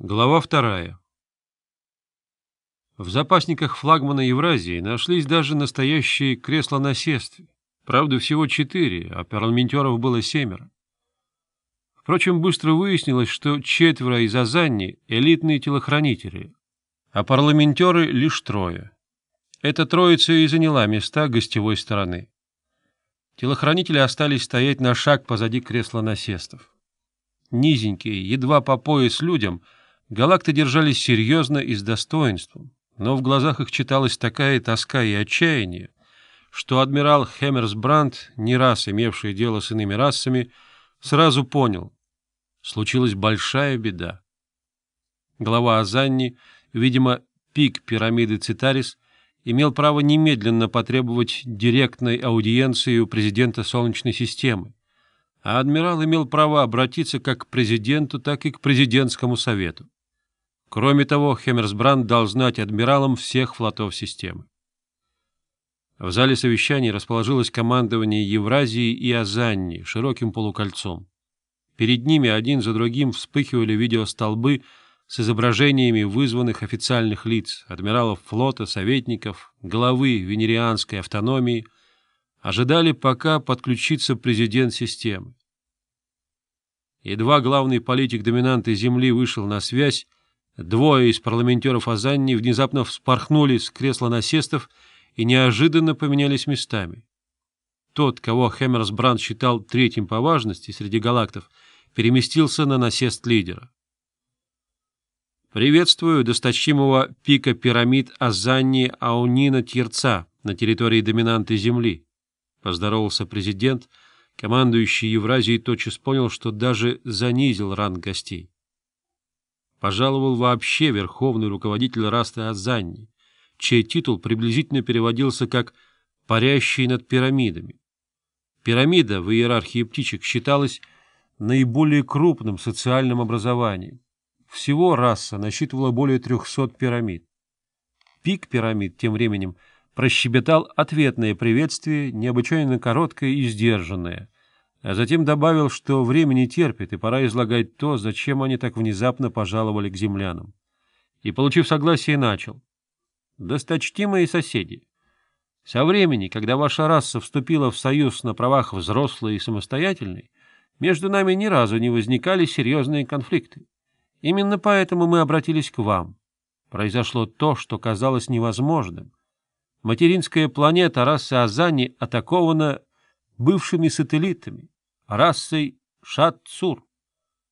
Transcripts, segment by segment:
Глава вторая. В запасниках флагмана Евразии нашлись даже настоящие кресла на Правда, всего четыре, а парламентеров было семеро. Впрочем, быстро выяснилось, что четверо из Азанни — элитные телохранители, а парламентеры — лишь трое. Эта троица и заняла места гостевой стороны. Телохранители остались стоять на шаг позади кресла насестов. Низенькие, едва по пояс людям — Галакты держались серьезно и с достоинством, но в глазах их читалась такая тоска и отчаяние, что адмирал Хеммерсбранд, не раз имевший дело с иными расами, сразу понял — случилась большая беда. Глава Азанни, видимо, пик пирамиды Цитарис, имел право немедленно потребовать директной аудиенции у президента Солнечной системы, а адмирал имел право обратиться как к президенту, так и к президентскому совету. Кроме того, Хеммерсбранд дал знать адмиралам всех флотов системы. В зале совещаний расположилось командование Евразии и Азанни широким полукольцом. Перед ними один за другим вспыхивали видеостолбы с изображениями вызванных официальных лиц, адмиралов флота, советников, главы венерианской автономии, ожидали, пока подключиться президент системы. Едва главный политик доминанты Земли вышел на связь, Двое из парламентеров Азанни внезапно вспорхнули с кресла насестов и неожиданно поменялись местами. Тот, кого Хэмерсбранд считал третьим по важности среди галактов, переместился на насест лидера. «Приветствую досточимого пика пирамид Азанни Аунина Тирца на территории доминанты Земли», — поздоровался президент, командующий Евразией тотчас понял, что даже занизил ранг гостей пожаловал вообще верховный руководитель Расты Азанни, чей титул приблизительно переводился как «парящий над пирамидами». Пирамида в иерархии птичек считалась наиболее крупным социальным образованием. Всего раса насчитывала более 300 пирамид. Пик пирамид тем временем прощебетал ответное приветствие, необычайно короткое и сдержанное — а затем добавил, что время не терпит, и пора излагать то, зачем они так внезапно пожаловали к землянам. И, получив согласие, начал. «Досточтимые соседи, со времени, когда ваша раса вступила в союз на правах взрослой и самостоятельной, между нами ни разу не возникали серьезные конфликты. Именно поэтому мы обратились к вам. Произошло то, что казалось невозможным. Материнская планета расы Азани атакована бывшими сателлитами расой Шатсур.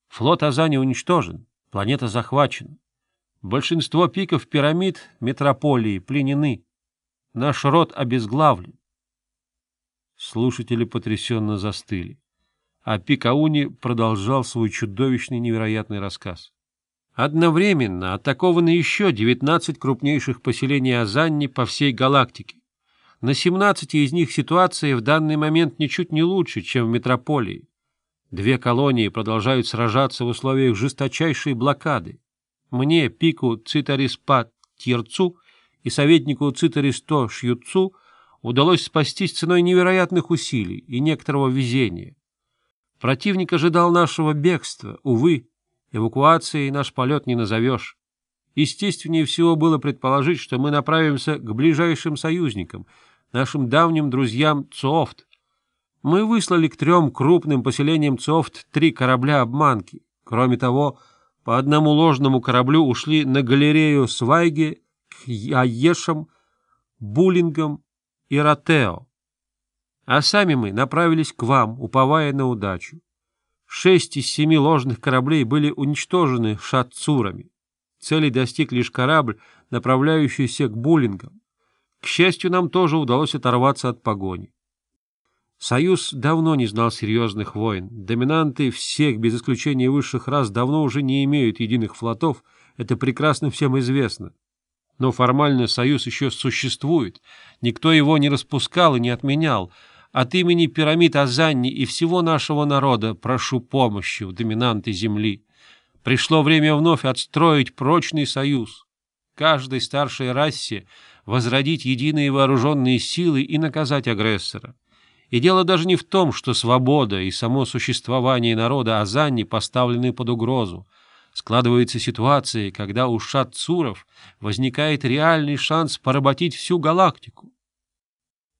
Флот Азани уничтожен, планета захвачена. Большинство пиков пирамид метрополии пленены. Наш род обезглавлен. Слушатели потрясенно застыли. А Пикауни продолжал свой чудовищный невероятный рассказ. Одновременно атакованы еще 19 крупнейших поселений Азанни по всей галактике. На 17 из них ситуация в данный момент ничуть не лучше, чем в метрополии. Две колонии продолжают сражаться в условиях жесточайшей блокады. Мне, Пику Цитариспа Тьерцу и советнику Цитаристо Шьюцу удалось спастись ценой невероятных усилий и некоторого везения. Противник ожидал нашего бегства, увы, эвакуацией наш полет не назовешь. Естественнее всего было предположить, что мы направимся к ближайшим союзникам — нашим давним друзьям Цофт. Мы выслали к трем крупным поселениям Цофт три корабля-обманки. Кроме того, по одному ложному кораблю ушли на галерею Свайге, к Яешам, Буллингам и Ротео. А сами мы направились к вам, уповая на удачу. Шесть из семи ложных кораблей были уничтожены шатцурами. Цели достиг лишь корабль, направляющийся к Буллингам. К счастью, нам тоже удалось оторваться от погони. Союз давно не знал серьезных войн. Доминанты всех, без исключения высших рас, давно уже не имеют единых флотов, это прекрасно всем известно. Но формально Союз еще существует, никто его не распускал и не отменял. От имени пирамид Азанни и всего нашего народа прошу помощи в доминанты Земли. Пришло время вновь отстроить прочный союз. Каждой старшей расе — возродить единые вооруженные силы и наказать агрессора. И дело даже не в том, что свобода и само существование народа Азани поставлены под угрозу. Складывается ситуация, когда у Шат возникает реальный шанс поработить всю галактику.